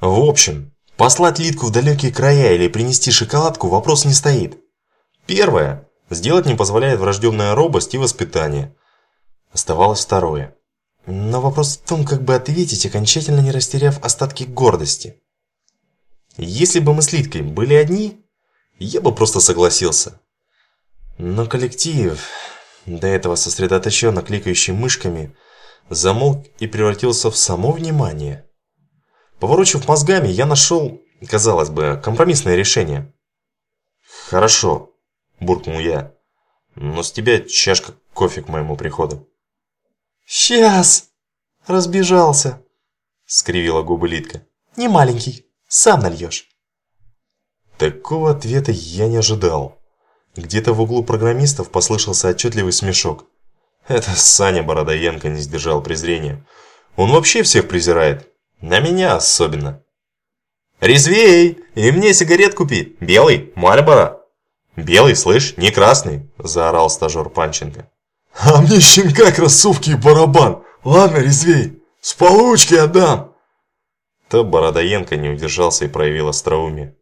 В общем, послать Литку в далекие края или принести шоколадку вопрос не стоит. Первое. Сделать не позволяет врожденная робость и воспитание. Оставалось второе. Но вопрос в том, как бы ответить, окончательно не растеряв остатки гордости. Если бы мы с Литкой были одни, я бы просто согласился. Но коллектив, до этого сосредоточенно кликающий мышками, замолк и превратился в само внимание. Поворочив мозгами, я нашел, казалось бы, компромиссное решение. «Хорошо», – буркнул я, – «но с тебя чашка кофе к моему приходу». «Сейчас!» – разбежался, – скривила губы Литка. «Не маленький, сам нальешь». Такого ответа я не ожидал. Где-то в углу программистов послышался отчетливый смешок. Это Саня Бородоенко не сдержал презрения. Он вообще всех презирает. На меня особенно. «Резвей! И мне сигарет купи! Белый, Мальборо!» «Белый, слышь, не красный!» – заорал стажер Панченко. «А мне щенка, кроссовки и барабан! Ладно, резвей, с получки отдам!» То Бородоенко не удержался и проявил остроумие.